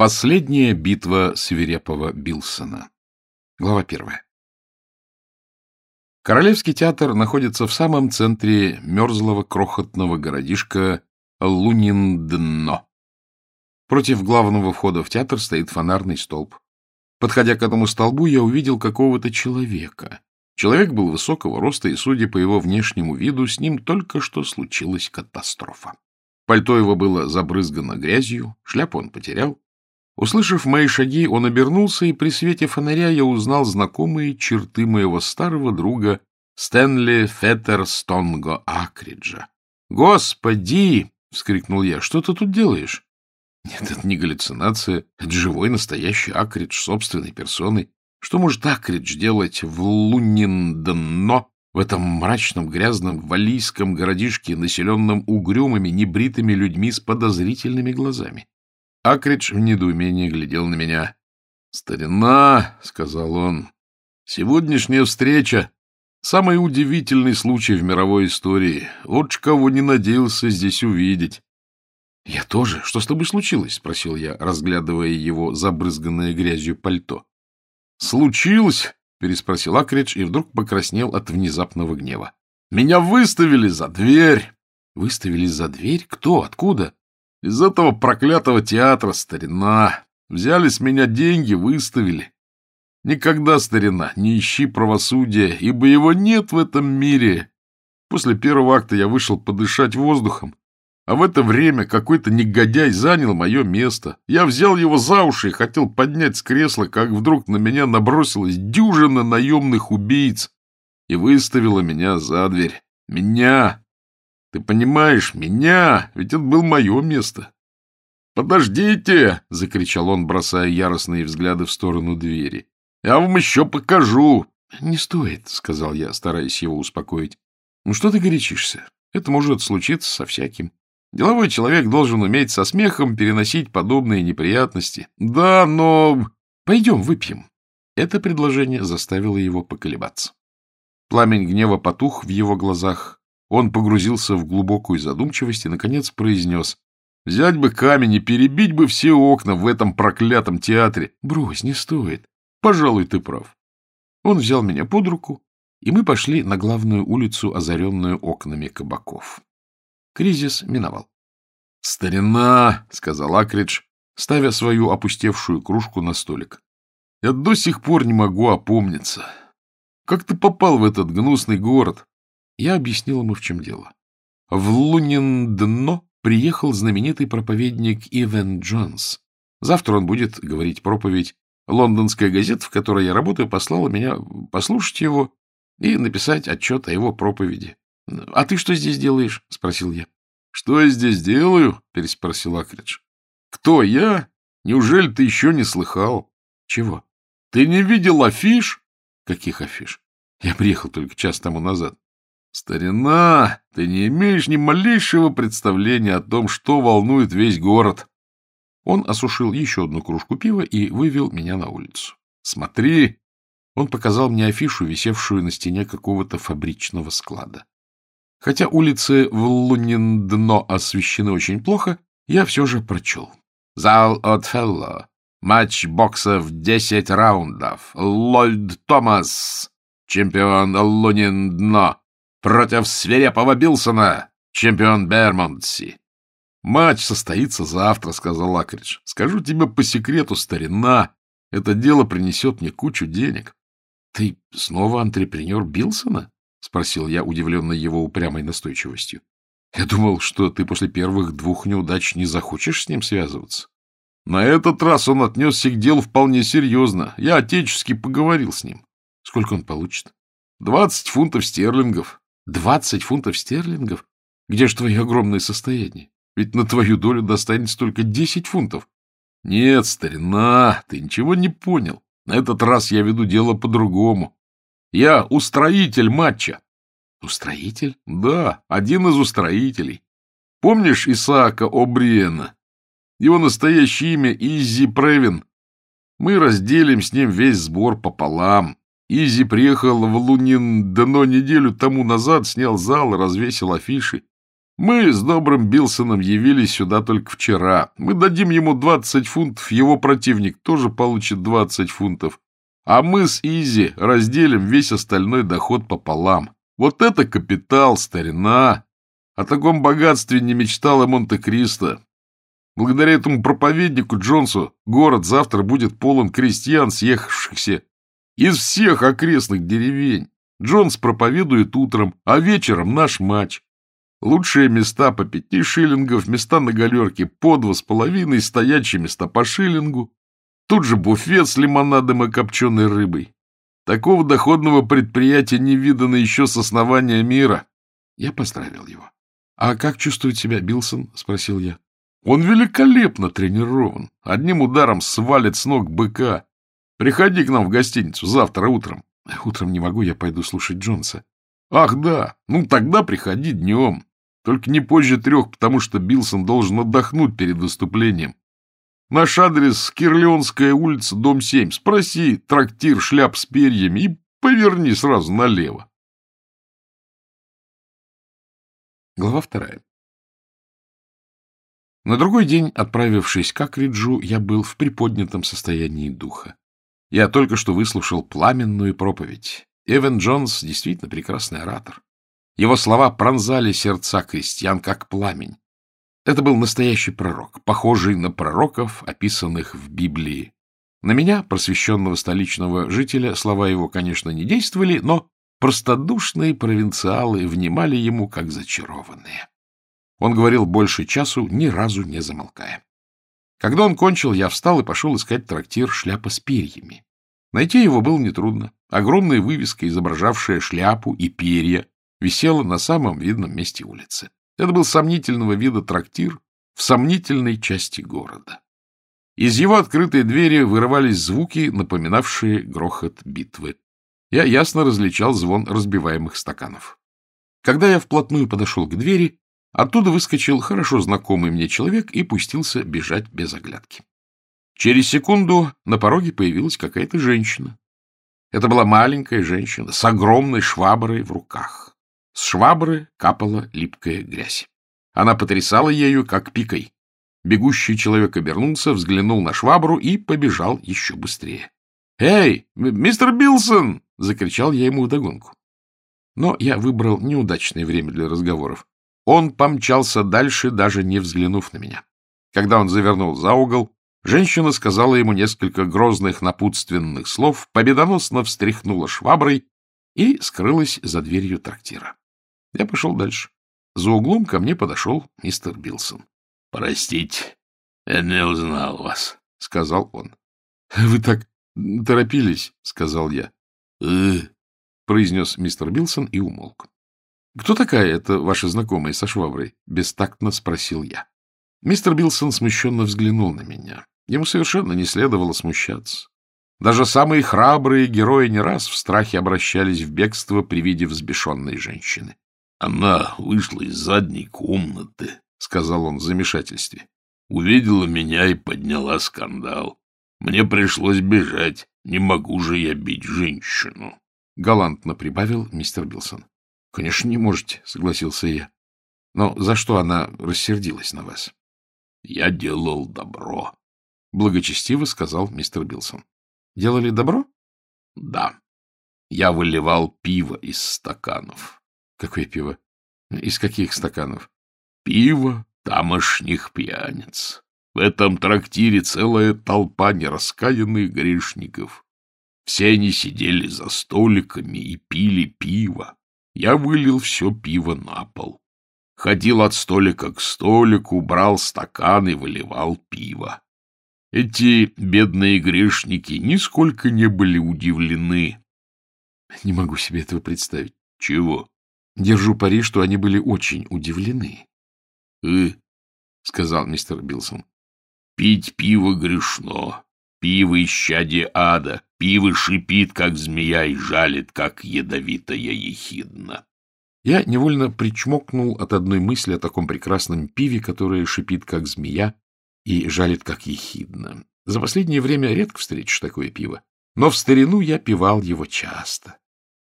Последняя битва свирепого Билсона. Глава первая. Королевский театр находится в самом центре мерзлого крохотного городишка Луниндно. Против главного входа в театр стоит фонарный столб. Подходя к этому столбу, я увидел какого-то человека. Человек был высокого роста, и, судя по его внешнему виду, с ним только что случилась катастрофа. Пальто его было забрызгано грязью, шляпу он потерял, Услышав мои шаги, он обернулся, и при свете фонаря я узнал знакомые черты моего старого друга Стэнли Феттерстонго Акриджа. «Господи!» — вскрикнул я. «Что ты тут делаешь?» «Нет, это не галлюцинация. Это живой настоящий Акридж собственной персоной. Что может Акридж делать в Луниндно, в этом мрачном, грязном, валийском городишке, населенном угрюмыми, небритыми людьми с подозрительными глазами? Акридж в недоумении глядел на меня. — Старина, — сказал он, — сегодняшняя встреча — самый удивительный случай в мировой истории. Вот кого не надеялся здесь увидеть. — Я тоже. Что с тобой случилось? — спросил я, разглядывая его забрызганное грязью пальто. — Случилось? — переспросил Акридж и вдруг покраснел от внезапного гнева. — Меня выставили за дверь. — Выставили за дверь? Кто? Откуда? — из этого проклятого театра, старина. Взяли с меня деньги, выставили. Никогда, старина, не ищи правосудия, ибо его нет в этом мире. После первого акта я вышел подышать воздухом, а в это время какой-то негодяй занял мое место. Я взял его за уши и хотел поднять с кресла, как вдруг на меня набросилась дюжина наемных убийц и выставила меня за дверь. Меня, ты понимаешь, меня, ведь это было мое место. «Подождите!» — закричал он, бросая яростные взгляды в сторону двери. «Я вам еще покажу!» «Не стоит», — сказал я, стараясь его успокоить. «Ну что ты горячишься? Это может случиться со всяким. Деловой человек должен уметь со смехом переносить подобные неприятности. Да, но... Пойдем выпьем». Это предложение заставило его поколебаться. Пламень гнева потух в его глазах, он погрузился в глубокую задумчивость и, наконец, произнес. «Взять бы камень и перебить бы все окна в этом проклятом театре. Брось, не стоит. Пожалуй, ты прав». Он взял меня под руку, и мы пошли на главную улицу, озаренную окнами кабаков. Кризис миновал. «Старина!» — сказал Акридж, ставя свою опустевшую кружку на столик. «Я до сих пор не могу опомниться. Как ты попал в этот гнусный город?» Я объяснил ему, в чем дело. В Луниндно приехал знаменитый проповедник Ивен Джонс. Завтра он будет говорить проповедь. Лондонская газета, в которой я работаю, послала меня послушать его и написать отчет о его проповеди. — А ты что здесь делаешь? — спросил я. — Что я здесь делаю? — переспросил Акридж. — Кто я? Неужели ты еще не слыхал? — Чего? — Ты не видел афиш? — Каких афиш? Я приехал только час тому назад. Старина, ты не имеешь ни малейшего представления о том, что волнует весь город. Он осушил еще одну кружку пива и вывел меня на улицу. Смотри! Он показал мне афишу, висевшую на стене какого-то фабричного склада. Хотя улицы в Луниндно освещены очень плохо, я все же прочел. Зал от Фелло. Матч в десять раундов. Ллойд Томас, чемпион Луниндно против свирепого Билсона, чемпион Бермонтси. Матч состоится завтра, — сказал Лакридж. Скажу тебе по секрету, старина, это дело принесет мне кучу денег. — Ты снова антрепренер Билсона? — спросил я, удивленный его упрямой настойчивостью. — Я думал, что ты после первых двух неудач не захочешь с ним связываться. На этот раз он отнесся к делу вполне серьезно. Я отечески поговорил с ним. Сколько он получит? Двадцать фунтов стерлингов. Двадцать фунтов стерлингов? Где же твое огромное состояние? Ведь на твою долю достанется только десять фунтов. Нет, старина, ты ничего не понял. На этот раз я веду дело по-другому. Я устроитель матча. Устроитель? Да, один из устроителей. Помнишь Исаака О'Бриена? Его настоящее имя Изи Превин. Мы разделим с ним весь сбор пополам. Изи приехал в Лунин-Дно неделю тому назад, снял зал развесил афиши. Мы с добрым Билсоном явились сюда только вчера. Мы дадим ему 20 фунтов, его противник тоже получит 20 фунтов. А мы с Изи разделим весь остальной доход пополам. Вот это капитал, старина! О таком богатстве не мечтал и Монте-Кристо. Благодаря этому проповеднику Джонсу город завтра будет полон крестьян, съехавшихся из всех окрестных деревень. Джонс проповедует утром, а вечером наш матч. Лучшие места по пяти шиллингов, места на галерке по два с половиной, стоячие места по шиллингу. Тут же буфет с лимонадом и копченой рыбой. Такого доходного предприятия не видано еще с основания мира. Я поздравил его. — А как чувствует себя Билсон? — спросил я. — Он великолепно тренирован. Одним ударом свалит с ног быка. Приходи к нам в гостиницу завтра утром. — Утром не могу, я пойду слушать Джонса. — Ах, да. Ну, тогда приходи днем. Только не позже трех, потому что Билсон должен отдохнуть перед выступлением. Наш адрес — Кирлеонская улица, дом 7. Спроси трактир шляп с перьями и поверни сразу налево. Глава вторая. На другой день, отправившись к Акриджу, я был в приподнятом состоянии духа. Я только что выслушал пламенную проповедь. Эван Джонс действительно прекрасный оратор. Его слова пронзали сердца крестьян, как пламень. Это был настоящий пророк, похожий на пророков, описанных в Библии. На меня, просвещенного столичного жителя, слова его, конечно, не действовали, но простодушные провинциалы внимали ему, как зачарованные. Он говорил больше часу, ни разу не замолкая. Когда он кончил, я встал и пошел искать трактир «Шляпа с перьями». Найти его было нетрудно. Огромная вывеска, изображавшая шляпу и перья, висела на самом видном месте улицы. Это был сомнительного вида трактир в сомнительной части города. Из его открытой двери вырывались звуки, напоминавшие грохот битвы. Я ясно различал звон разбиваемых стаканов. Когда я вплотную подошел к двери, оттуда выскочил хорошо знакомый мне человек и пустился бежать без оглядки. Через секунду на пороге появилась какая-то женщина. Это была маленькая женщина с огромной шваброй в руках. С швабры капала липкая грязь. Она потрясала ею, как пикой. Бегущий человек обернулся, взглянул на швабру и побежал еще быстрее. «Эй, мистер Билсон!» — закричал я ему вдогонку. Но я выбрал неудачное время для разговоров. Он помчался дальше, даже не взглянув на меня. Когда он завернул за угол, женщина сказала ему несколько грозных напутственных слов, победоносно встряхнула шваброй и скрылась за дверью трактира. Я пошел дальше. За углом ко мне подошел мистер Билсон. — Простите, я не узнал вас, — сказал он. — Вы так торопились, — сказал я. «Э — произнес мистер Билсон и умолк. — Кто такая эта ваша знакомая со шваброй? — бестактно спросил я. Мистер Билсон смущенно взглянул на меня. Ему совершенно не следовало смущаться. Даже самые храбрые герои не раз в страхе обращались в бегство при виде взбешенной женщины. Она вышла из задней комнаты, — сказал он в замешательстве. Увидела меня и подняла скандал. Мне пришлось бежать. Не могу же я бить женщину. Галантно прибавил мистер Билсон. — Конечно, не можете, — согласился я. — Но за что она рассердилась на вас? — Я делал добро, — благочестиво сказал мистер Билсон. — Делали добро? — Да. Я выливал пиво из стаканов. Какое пиво? Из каких стаканов? Пиво тамошних пьяниц. В этом трактире целая толпа нераскаянных грешников. Все они сидели за столиками и пили пиво. Я вылил все пиво на пол. Ходил от столика к столику, брал стакан и выливал пиво. Эти бедные грешники нисколько не были удивлены. Не могу себе этого представить. Чего? Держу пари, что они были очень удивлены. — Э, — сказал мистер Билсон, — пить пиво грешно. Пиво исчадие ада. Пиво шипит, как змея, и жалит, как ядовитая ехидна. Я невольно причмокнул от одной мысли о таком прекрасном пиве, которое шипит, как змея, и жалит, как ехидна. За последнее время редко встретишь такое пиво, но в старину я пивал его часто.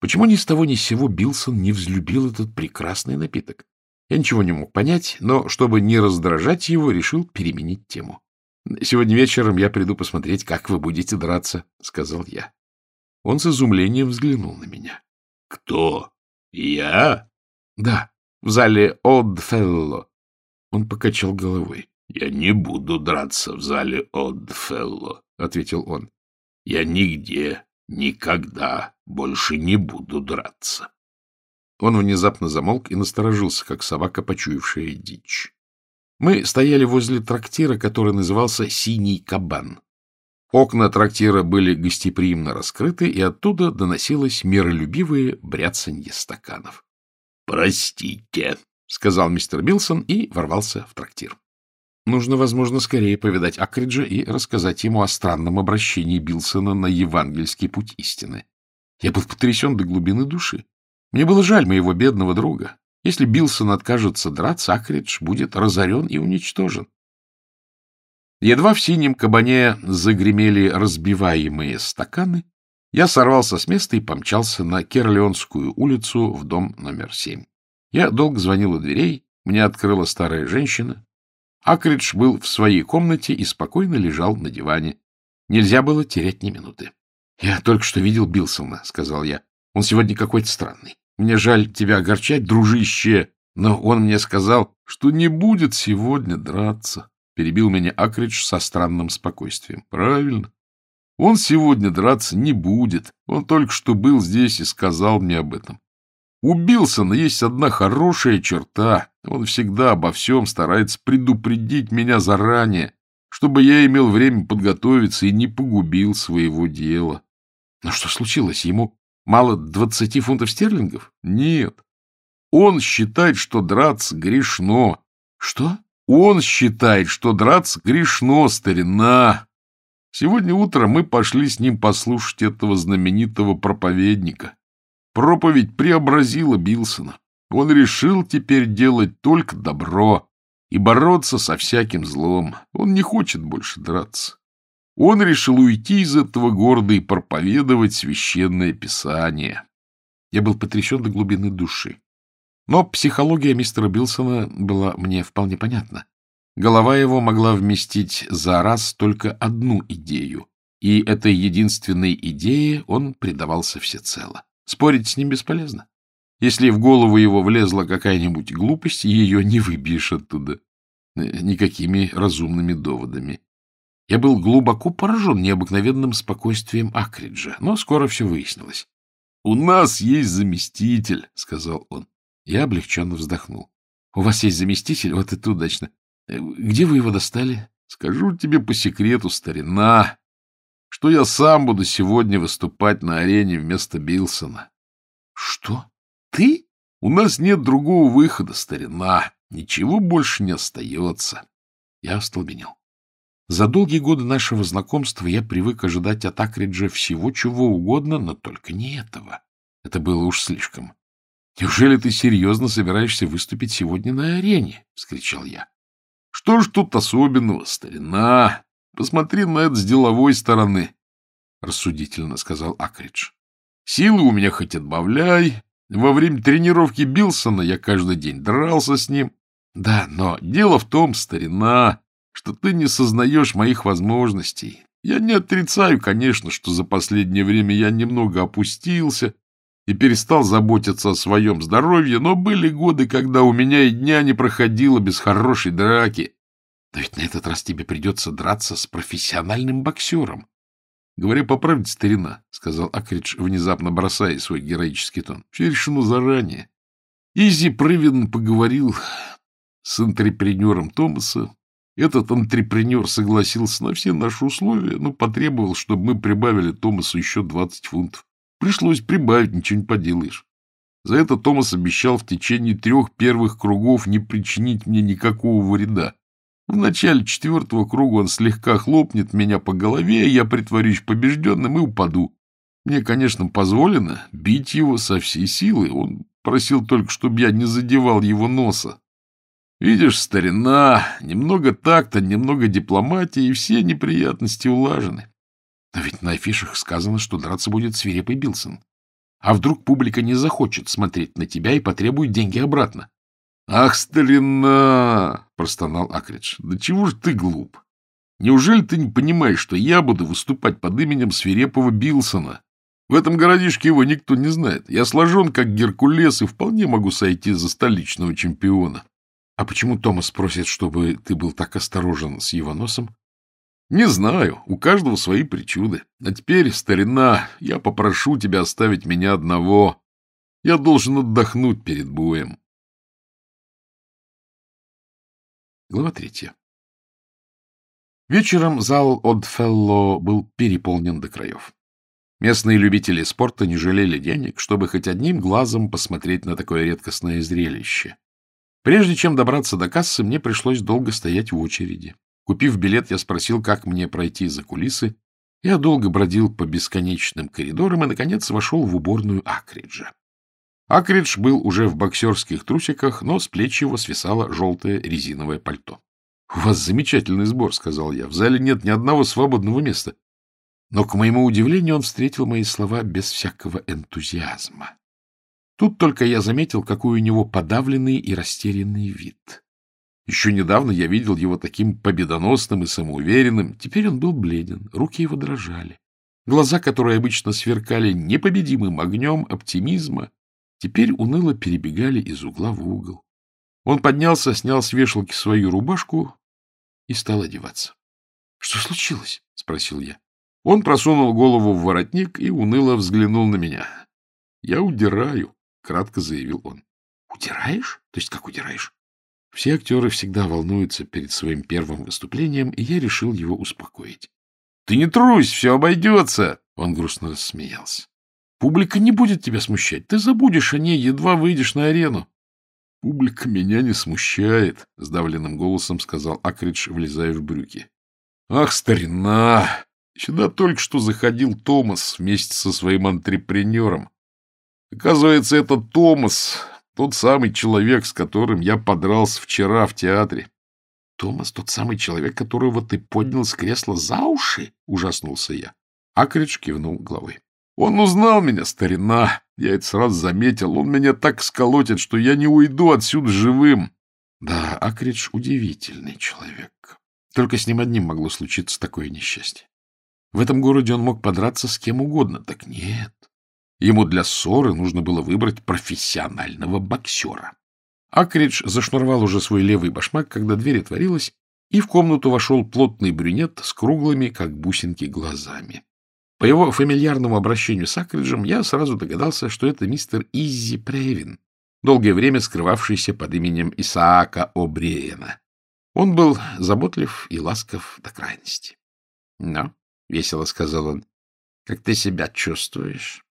Почему ни с того ни с сего Билсон не взлюбил этот прекрасный напиток? Я ничего не мог понять, но, чтобы не раздражать его, решил переменить тему. — Сегодня вечером я приду посмотреть, как вы будете драться, — сказал я. Он с изумлением взглянул на меня. — Кто? Я? — Да, в зале Одфелло. Он покачал головой. — Я не буду драться в зале Одфелло, — ответил он. — Я нигде, никогда больше не буду драться. Он внезапно замолк и насторожился, как собака, почуявшая дичь. Мы стояли возле трактира, который назывался «Синий кабан». Окна трактира были гостеприимно раскрыты, и оттуда доносилось миролюбивое бряцанье стаканов. — Простите, — сказал мистер Билсон и ворвался в трактир. Нужно, возможно, скорее повидать Акриджа и рассказать ему о странном обращении Билсона на евангельский путь истины. Я был потрясен до глубины души. Мне было жаль моего бедного друга. Если Билсон откажется драться, Акридж будет разорен и уничтожен. Едва в синем кабане загремели разбиваемые стаканы, я сорвался с места и помчался на Керлеонскую улицу в дом номер семь. Я долго звонил у дверей, мне открыла старая женщина. Акридж был в своей комнате и спокойно лежал на диване. Нельзя было терять ни минуты. — Я только что видел Билсона, — сказал я. — Он сегодня какой-то странный. Мне жаль тебя огорчать, дружище, но он мне сказал, что не будет сегодня драться. Перебил меня Акридж со странным спокойствием. Правильно. Он сегодня драться не будет. Он только что был здесь и сказал мне об этом. У Билсона есть одна хорошая черта. Он всегда обо всем старается предупредить меня заранее, чтобы я имел время подготовиться и не погубил своего дела. Но что случилось? Ему Мало двадцати фунтов стерлингов? Нет. Он считает, что драться грешно. Что? Он считает, что драться грешно, старина. Сегодня утром мы пошли с ним послушать этого знаменитого проповедника. Проповедь преобразила Билсона. Он решил теперь делать только добро и бороться со всяким злом. Он не хочет больше драться. Он решил уйти из этого города и проповедовать священное писание. Я был потрясен до глубины души. Но психология мистера Билсона была мне вполне понятна. Голова его могла вместить за раз только одну идею, и этой единственной идее он предавался всецело. Спорить с ним бесполезно. Если в голову его влезла какая-нибудь глупость, ее не выбьешь оттуда э, никакими разумными доводами. Я был глубоко поражен необыкновенным спокойствием Акриджа, но скоро все выяснилось. — У нас есть заместитель, — сказал он. Я облегченно вздохнул. — У вас есть заместитель? Вот это удачно. Э, где вы его достали? — Скажу тебе по секрету, старина, что я сам буду сегодня выступать на арене вместо Билсона. — Что? Ты? У нас нет другого выхода, старина. Ничего больше не остается. Я остолбенел. За долгие годы нашего знакомства я привык ожидать от Акриджа всего чего угодно, но только не этого. Это было уж слишком. — Неужели ты серьезно собираешься выступить сегодня на арене? — вскричал я. — Что ж тут особенного, старина? Посмотри на это с деловой стороны, — рассудительно сказал Акридж. — Силы у меня хоть отбавляй. Во время тренировки Билсона я каждый день дрался с ним. Да, но дело в том, старина, что ты не сознаешь моих возможностей. Я не отрицаю, конечно, что за последнее время я немного опустился и перестал заботиться о своем здоровье, но были годы, когда у меня и дня не проходило без хорошей драки. Да ведь на этот раз тебе придется драться с профессиональным боксером. — Говоря по правде, старина, — сказал Акридж, внезапно бросая свой героический тон, — все решено заранее. Изи Прывин поговорил с антрепренером Томаса, этот антрепренер согласился на все наши условия, но потребовал, чтобы мы прибавили Томасу еще 20 фунтов. Пришлось прибавить, ничего не поделаешь. За это Томас обещал в течение трех первых кругов не причинить мне никакого вреда. В начале четвертого круга он слегка хлопнет меня по голове, я притворюсь побежденным и упаду. Мне, конечно, позволено бить его со всей силы. Он просил только, чтобы я не задевал его носа. Видишь, старина, немного такта, немного дипломатии, и все неприятности улажены. Но ведь на афишах сказано, что драться будет свирепый Билсон. А вдруг публика не захочет смотреть на тебя и потребует деньги обратно? — Ах, старина! — простонал Акридж. — Да чего ж ты глуп? Неужели ты не понимаешь, что я буду выступать под именем свирепого Билсона? В этом городишке его никто не знает. Я сложен, как Геркулес, и вполне могу сойти за столичного чемпиона. — А почему Томас просит, чтобы ты был так осторожен с его носом? — Не знаю. У каждого свои причуды. А теперь, старина, я попрошу тебя оставить меня одного. Я должен отдохнуть перед боем. Глава третья. Вечером зал Одфелло был переполнен до краев. Местные любители спорта не жалели денег, чтобы хоть одним глазом посмотреть на такое редкостное зрелище. Прежде чем добраться до кассы, мне пришлось долго стоять в очереди. Купив билет, я спросил, как мне пройти за кулисы. Я долго бродил по бесконечным коридорам и, наконец, вошел в уборную Акриджа. Акридж был уже в боксерских трусиках, но с плеч его свисало желтое резиновое пальто. — У вас замечательный сбор, — сказал я. — В зале нет ни одного свободного места. Но, к моему удивлению, он встретил мои слова без всякого энтузиазма. Тут только я заметил, какой у него подавленный и растерянный вид. Еще недавно я видел его таким победоносным и самоуверенным. Теперь он был бледен, руки его дрожали. Глаза, которые обычно сверкали непобедимым огнем оптимизма, теперь уныло перебегали из угла в угол. Он поднялся, снял с вешалки свою рубашку и стал одеваться. — Что случилось? — спросил я. Он просунул голову в воротник и уныло взглянул на меня. — Я удираю, — кратко заявил он. — Удираешь? То есть как удираешь? Все актеры всегда волнуются перед своим первым выступлением, и я решил его успокоить. — Ты не трусь, все обойдется! Он грустно рассмеялся. — Публика не будет тебя смущать. Ты забудешь о ней, едва выйдешь на арену. — Публика меня не смущает, — сдавленным голосом сказал Акридж, влезая в брюки. — Ах, старина! Сюда только что заходил Томас вместе со своим антрепренером. Оказывается, это Томас, тот самый человек, с которым я подрался вчера в театре. — Томас, тот самый человек, которого ты поднял с кресла за уши? — ужаснулся я. Акридж кивнул головой. — Он узнал меня, старина. Я это сразу заметил. Он меня так сколотит, что я не уйду отсюда живым. Да, Акридж удивительный человек. Только с ним одним могло случиться такое несчастье. В этом городе он мог подраться с кем угодно. Так нет. Ему для ссоры нужно было выбрать профессионального боксера. Акридж зашнуровал уже свой левый башмак, когда дверь отворилась, и в комнату вошел плотный брюнет с круглыми, как бусинки, глазами. По его фамильярному обращению с Акриджем я сразу догадался, что это мистер Иззи Превин, долгое время скрывавшийся под именем Исаака О'Бриена. Он был заботлив и ласков до крайности. — Но — весело сказал он. — Как ты себя чувствуешь?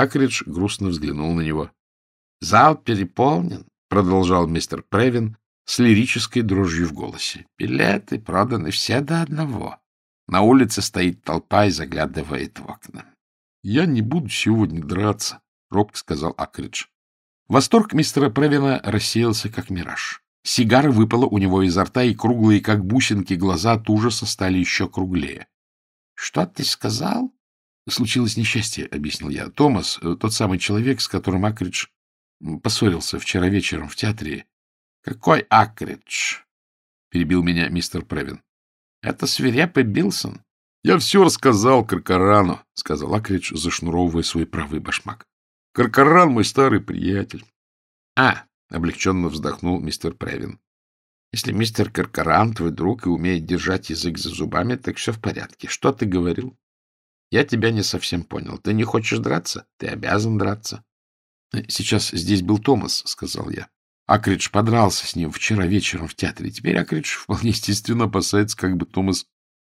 Акридж грустно взглянул на него. — Зал переполнен, — продолжал мистер Превин с лирической дрожью в голосе. — Билеты проданы все до одного. На улице стоит толпа и заглядывает в окна. — Я не буду сегодня драться, — робко сказал Акридж. Восторг мистера Превина рассеялся, как мираж. Сигара выпала у него изо рта, и круглые, как бусинки, глаза от ужаса стали еще круглее. Что ты сказал? Случилось несчастье, объяснил я. Томас, э, тот самый человек, с которым Акридж поссорился вчера вечером в театре. Какой Акридж? Перебил меня мистер Превин. Это свирепый Билсон. Я все рассказал Каркарану, сказал Акридж, зашнуровывая свой правый башмак. Каркаран мой старый приятель. А, облегченно вздохнул мистер Превин. Если мистер Каркаран твой друг и умеет держать язык за зубами, так все в порядке. Что ты говорил? Я тебя не совсем понял. Ты не хочешь драться? Ты обязан драться. Сейчас здесь был Томас, сказал я. Акридж подрался с ним вчера вечером в театре. Теперь Акридж вполне естественно опасается, как бы Томас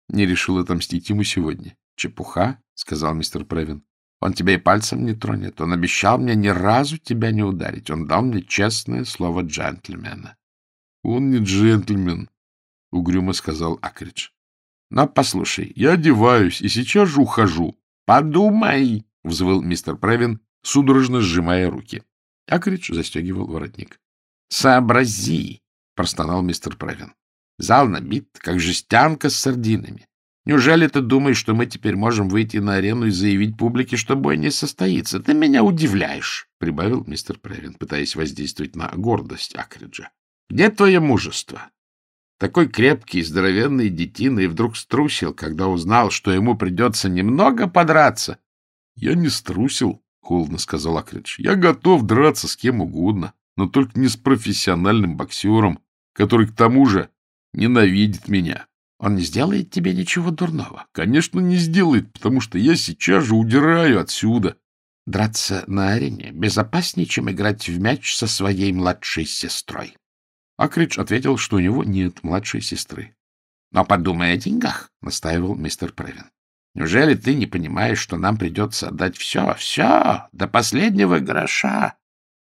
не решил отомстить ему сегодня. Чепуха, сказал мистер Превин. Он тебя и пальцем не тронет. Он обещал мне ни разу тебя не ударить. Он дал мне честное слово джентльмена. — Он не джентльмен, — угрюмо сказал Акридж. — Но послушай, я одеваюсь и сейчас же ухожу. — Подумай, — взвыл мистер Превин, судорожно сжимая руки. Акридж застегивал воротник. — Сообрази, — простонал мистер Превин. — Зал набит, как жестянка с сардинами. Неужели ты думаешь, что мы теперь можем выйти на арену и заявить публике, что бой не состоится? Ты меня удивляешь, — прибавил мистер Превин, пытаясь воздействовать на гордость Акриджа. — Где твое мужество? Такой крепкий, здоровенный детина и вдруг струсил, когда узнал, что ему придется немного подраться. — Я не струсил, — холодно сказал Акридж. — Я готов драться с кем угодно, но только не с профессиональным боксером, который к тому же ненавидит меня. Он не сделает тебе ничего дурного? Конечно, не сделает, потому что я сейчас же удираю отсюда. Драться на арене безопаснее, чем играть в мяч со своей младшей сестрой. Акридж ответил, что у него нет младшей сестры. — Но подумай о деньгах, — настаивал мистер Превин. — Неужели ты не понимаешь, что нам придется отдать все, все, до последнего гроша?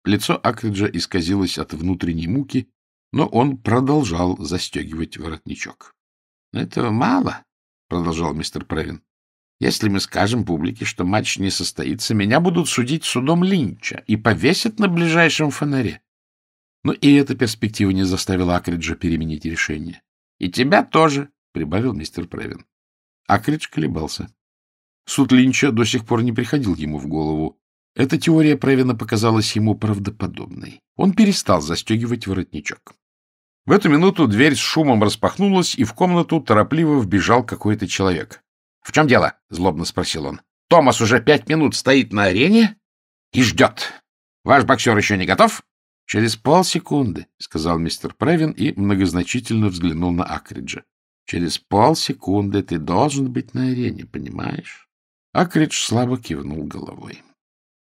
Лицо Акриджа исказилось от внутренней муки, но он продолжал застегивать воротничок. — Этого мало, — продолжал мистер Превин. — Если мы скажем публике, что матч не состоится, меня будут судить судом Линча и повесят на ближайшем фонаре. Но и эта перспектива не заставила Акриджа переменить решение. — И тебя тоже, — прибавил мистер Превин. Акридж колебался. Суд Линча до сих пор не приходил ему в голову. Эта теория Превина показалась ему правдоподобной. Он перестал застегивать воротничок. В эту минуту дверь с шумом распахнулась, и в комнату торопливо вбежал какой-то человек. — В чем дело? — злобно спросил он. — Томас уже пять минут стоит на арене и ждет. Ваш боксер еще не готов? — Через полсекунды, — сказал мистер Превин и многозначительно взглянул на Акриджа. — Через полсекунды ты должен быть на арене, понимаешь? Акридж слабо кивнул головой.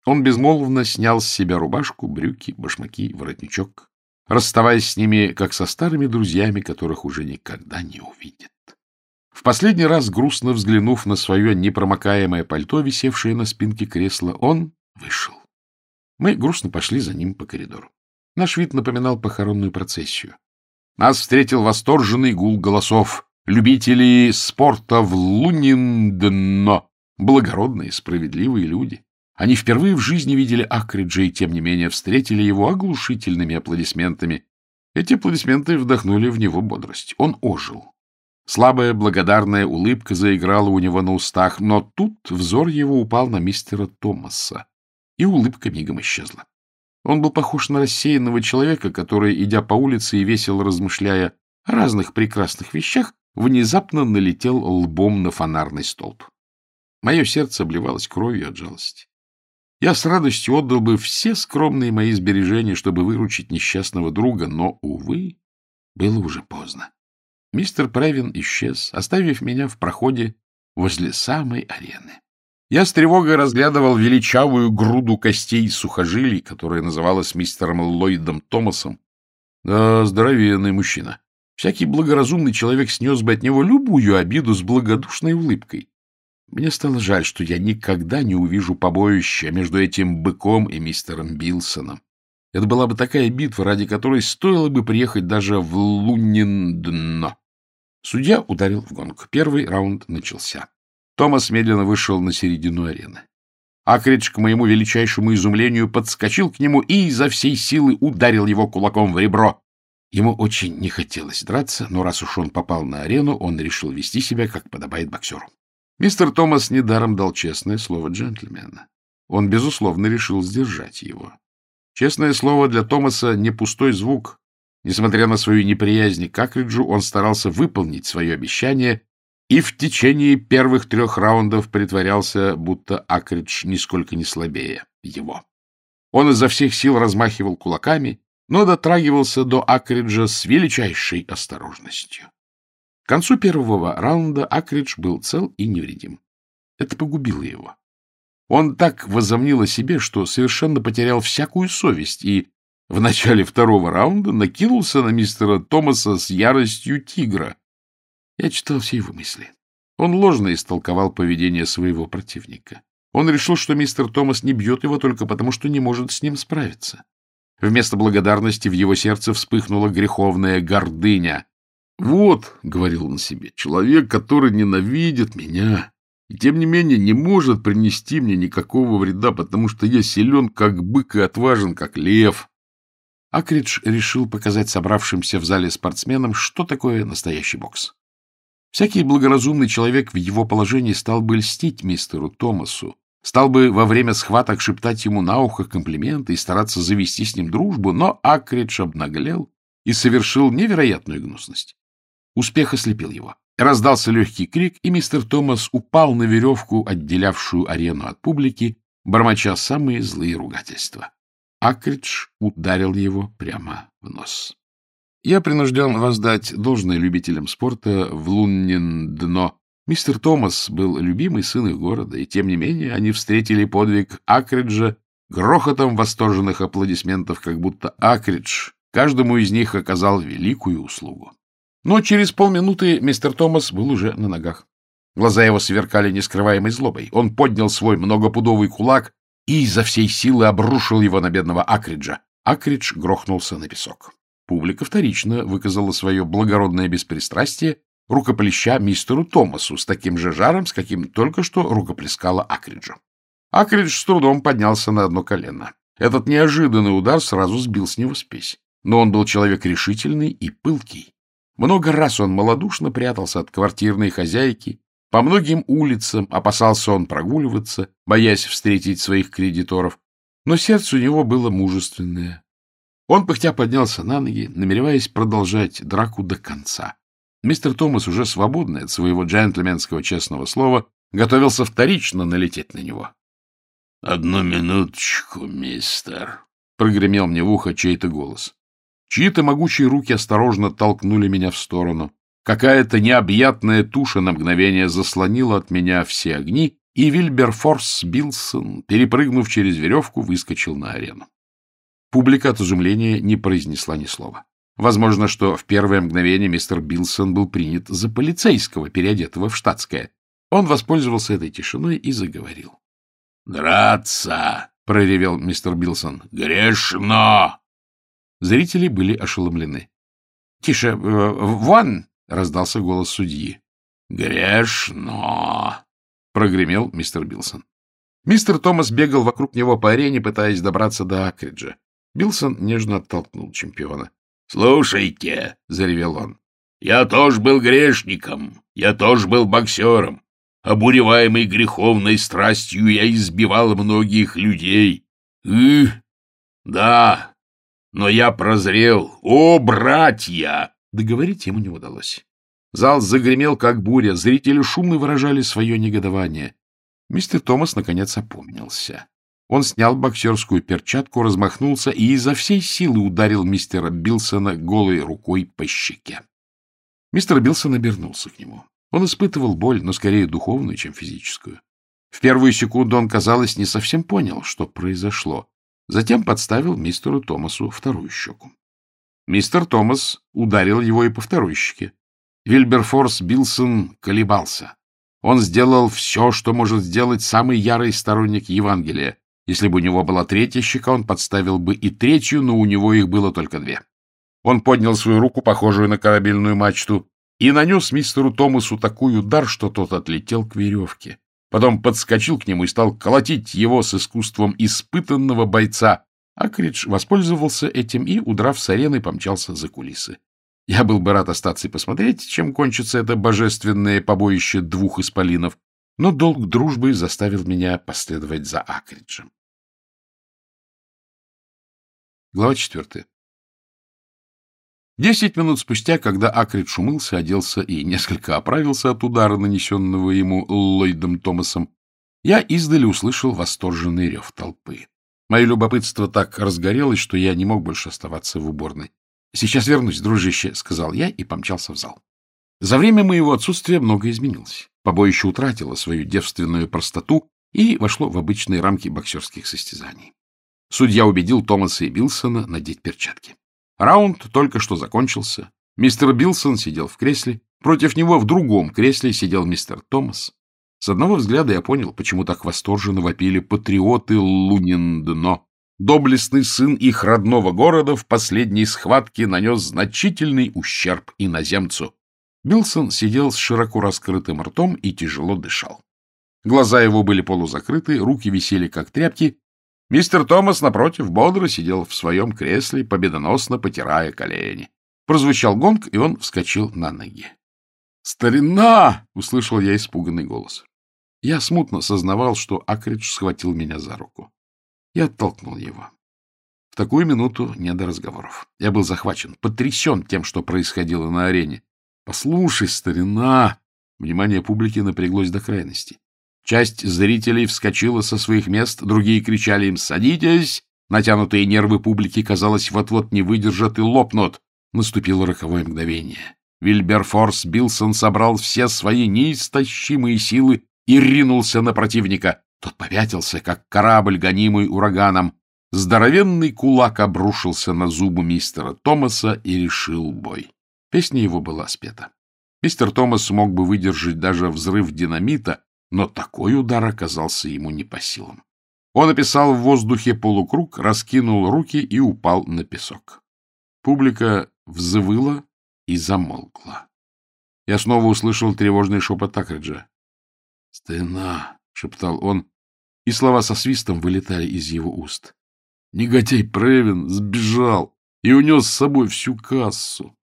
Он безмолвно снял с себя рубашку, брюки, башмаки, воротничок расставаясь с ними, как со старыми друзьями, которых уже никогда не увидит. В последний раз, грустно взглянув на свое непромокаемое пальто, висевшее на спинке кресла, он вышел. Мы грустно пошли за ним по коридору. Наш вид напоминал похоронную процессию. Нас встретил восторженный гул голосов. Любители спорта в Луниндно. Благородные, справедливые люди. Они впервые в жизни видели Акриджа и, тем не менее, встретили его оглушительными аплодисментами. Эти аплодисменты вдохнули в него бодрость. Он ожил. Слабая благодарная улыбка заиграла у него на устах, но тут взор его упал на мистера Томаса, и улыбка мигом исчезла. Он был похож на рассеянного человека, который, идя по улице и весело размышляя о разных прекрасных вещах, внезапно налетел лбом на фонарный столб. Мое сердце обливалось кровью от жалости. Я с радостью отдал бы все скромные мои сбережения, чтобы выручить несчастного друга, но, увы, было уже поздно. Мистер Превин исчез, оставив меня в проходе возле самой арены. Я с тревогой разглядывал величавую груду костей и сухожилий, которая называлась мистером Ллойдом Томасом. Да, здоровенный мужчина. Всякий благоразумный человек снес бы от него любую обиду с благодушной улыбкой. Мне стало жаль, что я никогда не увижу побоища между этим быком и мистером Билсоном. Это была бы такая битва, ради которой стоило бы приехать даже в Луниндно. Судья ударил в гонг. Первый раунд начался. Томас медленно вышел на середину арены. Акридж, к моему величайшему изумлению, подскочил к нему и изо всей силы ударил его кулаком в ребро. Ему очень не хотелось драться, но раз уж он попал на арену, он решил вести себя, как подобает боксеру. Мистер Томас недаром дал честное слово джентльмена. Он, безусловно, решил сдержать его. Честное слово для Томаса не пустой звук. Несмотря на свою неприязнь к Акриджу, он старался выполнить свое обещание и в течение первых трех раундов притворялся, будто Акридж нисколько не слабее его. Он изо всех сил размахивал кулаками, но дотрагивался до Акриджа с величайшей осторожностью. К концу первого раунда Акридж был цел и невредим. Это погубило его. Он так возомнил о себе, что совершенно потерял всякую совесть и в начале второго раунда накинулся на мистера Томаса с яростью тигра. Я читал все его мысли. Он ложно истолковал поведение своего противника. Он решил, что мистер Томас не бьет его только потому, что не может с ним справиться. Вместо благодарности в его сердце вспыхнула греховная гордыня. Вот, — говорил он себе, — человек, который ненавидит меня, и тем не менее не может принести мне никакого вреда, потому что я силен, как бык, и отважен, как лев. Акридж решил показать собравшимся в зале спортсменам, что такое настоящий бокс. Всякий благоразумный человек в его положении стал бы льстить мистеру Томасу, стал бы во время схваток шептать ему на ухо комплименты и стараться завести с ним дружбу, но Акридж обнаглел и совершил невероятную гнусность. Успех ослепил его. Раздался легкий крик, и мистер Томас упал на веревку, отделявшую арену от публики, бормоча самые злые ругательства. Акридж ударил его прямо в нос. Я принужден воздать должное любителям спорта в Луннин-Дно. Мистер Томас был любимый сын их города, и тем не менее они встретили подвиг Акриджа грохотом восторженных аплодисментов, как будто Акридж каждому из них оказал великую услугу. Но через полминуты мистер Томас был уже на ногах. Глаза его сверкали нескрываемой злобой. Он поднял свой многопудовый кулак и изо всей силы обрушил его на бедного Акриджа. Акридж грохнулся на песок. Публика вторично выказала свое благородное беспристрастие, рукоплеща мистеру Томасу с таким же жаром, с каким только что рукоплескала Акриджу. Акридж с трудом поднялся на одно колено. Этот неожиданный удар сразу сбил с него спесь. Но он был человек решительный и пылкий. Много раз он малодушно прятался от квартирной хозяйки, по многим улицам опасался он прогуливаться, боясь встретить своих кредиторов, но сердце у него было мужественное. Он пыхтя поднялся на ноги, намереваясь продолжать драку до конца. Мистер Томас, уже свободный от своего джентльменского честного слова, готовился вторично налететь на него. — Одну минуточку, мистер, — прогремел мне в ухо чей-то голос. Чьи-то могучие руки осторожно толкнули меня в сторону. Какая-то необъятная туша на мгновение заслонила от меня все огни, и Вильберфорс Билсон, перепрыгнув через веревку, выскочил на арену. Публика от изумления не произнесла ни слова. Возможно, что в первое мгновение мистер Билсон был принят за полицейского, переодетого в штатское. Он воспользовался этой тишиной и заговорил. — Драться! — проревел мистер Билсон. — Грешно! Зрители были ошеломлены. — Тише, э, вон! — раздался голос судьи. — Грешно! — прогремел мистер Билсон. Мистер Томас бегал вокруг него по арене, пытаясь добраться до Акриджа. Билсон нежно оттолкнул чемпиона. — Слушайте, — заревел он, — я тоже был грешником, я тоже был боксером. Обуреваемый греховной страстью я избивал многих людей. И... Да, но я прозрел. О, братья! Договорить ему не удалось. Зал загремел, как буря. Зрители шумно выражали свое негодование. Мистер Томас, наконец, опомнился. Он снял боксерскую перчатку, размахнулся и изо всей силы ударил мистера Билсона голой рукой по щеке. Мистер Билсон обернулся к нему. Он испытывал боль, но скорее духовную, чем физическую. В первую секунду он, казалось, не совсем понял, что произошло. Затем подставил мистеру Томасу вторую щеку. Мистер Томас ударил его и по второй щеке. Вильберфорс Билсон колебался. Он сделал все, что может сделать самый ярый сторонник Евангелия. Если бы у него была третья щека, он подставил бы и третью, но у него их было только две. Он поднял свою руку, похожую на корабельную мачту, и нанес мистеру Томасу такой удар, что тот отлетел к веревке. Потом подскочил к нему и стал колотить его с искусством испытанного бойца. Акридж воспользовался этим и, удрав с арены, помчался за кулисы. Я был бы рад остаться и посмотреть, чем кончится это божественное побоище двух исполинов, но долг дружбы заставил меня последовать за Акриджем. Глава четвертая. Десять минут спустя, когда Акридж умылся, оделся и несколько оправился от удара, нанесенного ему Ллойдом Томасом, я издали услышал восторженный рев толпы. Мое любопытство так разгорелось, что я не мог больше оставаться в уборной. — Сейчас вернусь, дружище, — сказал я и помчался в зал. За время моего отсутствия многое изменилось. Побоище утратило свою девственную простоту и вошло в обычные рамки боксерских состязаний. Судья убедил Томаса и Билсона надеть перчатки. Раунд только что закончился. Мистер Билсон сидел в кресле. Против него в другом кресле сидел мистер Томас. С одного взгляда я понял, почему так восторженно вопили патриоты Луниндно. Доблестный сын их родного города в последней схватке нанес значительный ущерб иноземцу. Билсон сидел с широко раскрытым ртом и тяжело дышал. Глаза его были полузакрыты, руки висели как тряпки, Мистер Томас, напротив, бодро сидел в своем кресле, победоносно потирая колени. Прозвучал гонг, и он вскочил на ноги. «Старина!» — услышал я испуганный голос. Я смутно сознавал, что Акридж схватил меня за руку. Я оттолкнул его. В такую минуту не до разговоров. Я был захвачен, потрясен тем, что происходило на арене. «Послушай, старина!» Внимание публики напряглось до крайности. Часть зрителей вскочила со своих мест, другие кричали им «Садитесь!». Натянутые нервы публики, казалось, вот-вот не выдержат и лопнут. Наступило роковое мгновение. Вильберфорс Билсон собрал все свои неистощимые силы и ринулся на противника. Тот попятился, как корабль, гонимый ураганом. Здоровенный кулак обрушился на зубы мистера Томаса и решил бой. Песня его была спета. Мистер Томас мог бы выдержать даже взрыв динамита, но такой удар оказался ему не по силам. Он описал в воздухе полукруг, раскинул руки и упал на песок. Публика взвыла и замолкла. Я снова услышал тревожный шепот Акриджа. — Стена! — шептал он, и слова со свистом вылетали из его уст. Негодяй Превин сбежал и унес с собой всю кассу.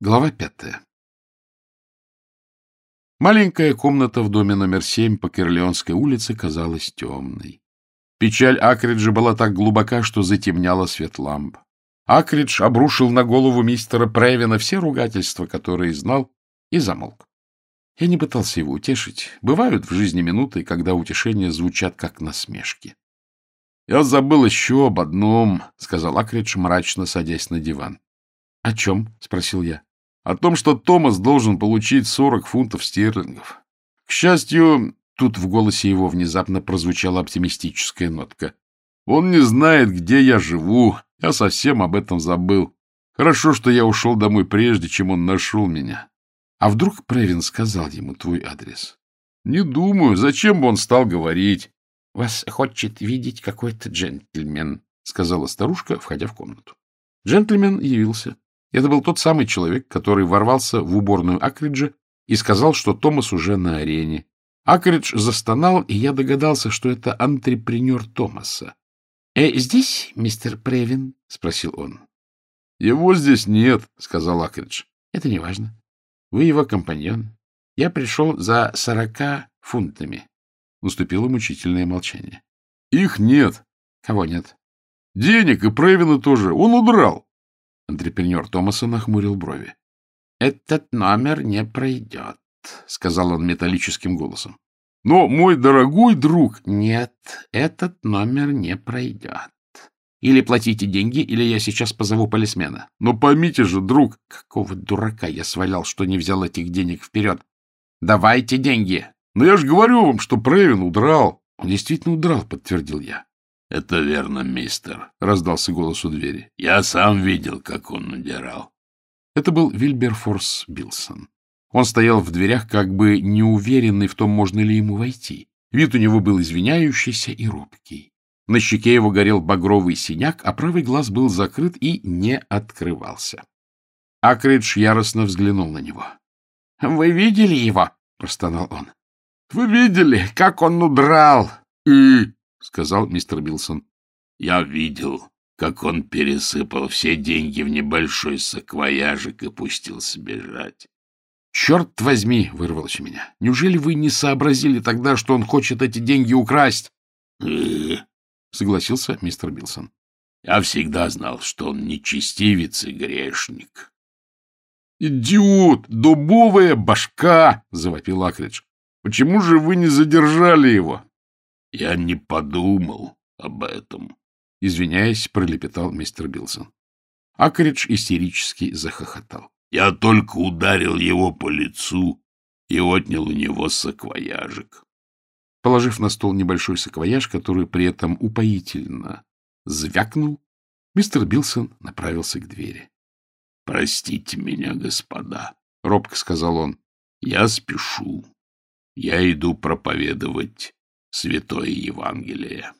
Глава пятая Маленькая комната в доме номер семь по Кирлеонской улице казалась темной. Печаль Акриджа была так глубока, что затемняла свет ламп. Акридж обрушил на голову мистера Превина все ругательства, которые знал, и замолк. Я не пытался его утешить. Бывают в жизни минуты, когда утешения звучат как насмешки. — Я забыл еще об одном, — сказал Акридж, мрачно садясь на диван. — О чем? — спросил я. — О том, что Томас должен получить сорок фунтов стерлингов. К счастью, Тут в голосе его внезапно прозвучала оптимистическая нотка. «Он не знает, где я живу. Я совсем об этом забыл. Хорошо, что я ушел домой прежде, чем он нашел меня. А вдруг Превин сказал ему твой адрес? Не думаю. Зачем бы он стал говорить? — Вас хочет видеть какой-то джентльмен, — сказала старушка, входя в комнату. Джентльмен явился. Это был тот самый человек, который ворвался в уборную Акриджа и сказал, что Томас уже на арене, Акридж застонал, и я догадался, что это антрепренер Томаса. — Э, здесь, мистер Превин? — спросил он. — Его здесь нет, — сказал Акридж. — Это не важно. Вы его компаньон. Я пришел за сорока фунтами. Наступило мучительное молчание. — Их нет. — Кого нет? — Денег и Превина тоже. Он удрал. Антрепренер Томаса нахмурил брови. — Этот номер не пройдет. — сказал он металлическим голосом. — Но, мой дорогой друг... — Нет, этот номер не пройдет. Или платите деньги, или я сейчас позову полисмена. Но поймите же, друг... Какого дурака я свалял, что не взял этих денег вперед? Давайте деньги. Но я же говорю вам, что Превин удрал. Он действительно удрал, подтвердил я. — Это верно, мистер, — раздался голос у двери. — Я сам видел, как он удирал. Это был Вильберфорс Билсон. Он стоял в дверях, как бы неуверенный в том, можно ли ему войти. Вид у него был извиняющийся и робкий. На щеке его горел багровый синяк, а правый глаз был закрыт и не открывался. Акридж яростно взглянул на него. — Вы видели его? — простонал он. — Вы видели, как он удрал? — И, — сказал мистер Билсон. — Я видел, как он пересыпал все деньги в небольшой саквояжик и пустился бежать. «Черт возьми!» — вырвалось у меня. «Неужели вы не сообразили тогда, что он хочет эти деньги украсть?» согласился мистер Билсон. «Я всегда знал, что он нечестивец и грешник». «Идиот! Дубовая башка!» — завопил Акридж. «Почему же вы не задержали его?» «Я не подумал об этом», — извиняясь, пролепетал мистер Билсон. Акридж истерически захохотал. Я только ударил его по лицу и отнял у него саквояжик. Положив на стол небольшой саквояж, который при этом упоительно звякнул, мистер Билсон направился к двери. — Простите меня, господа, — робко сказал он. — Я спешу. Я иду проповедовать Святое Евангелие.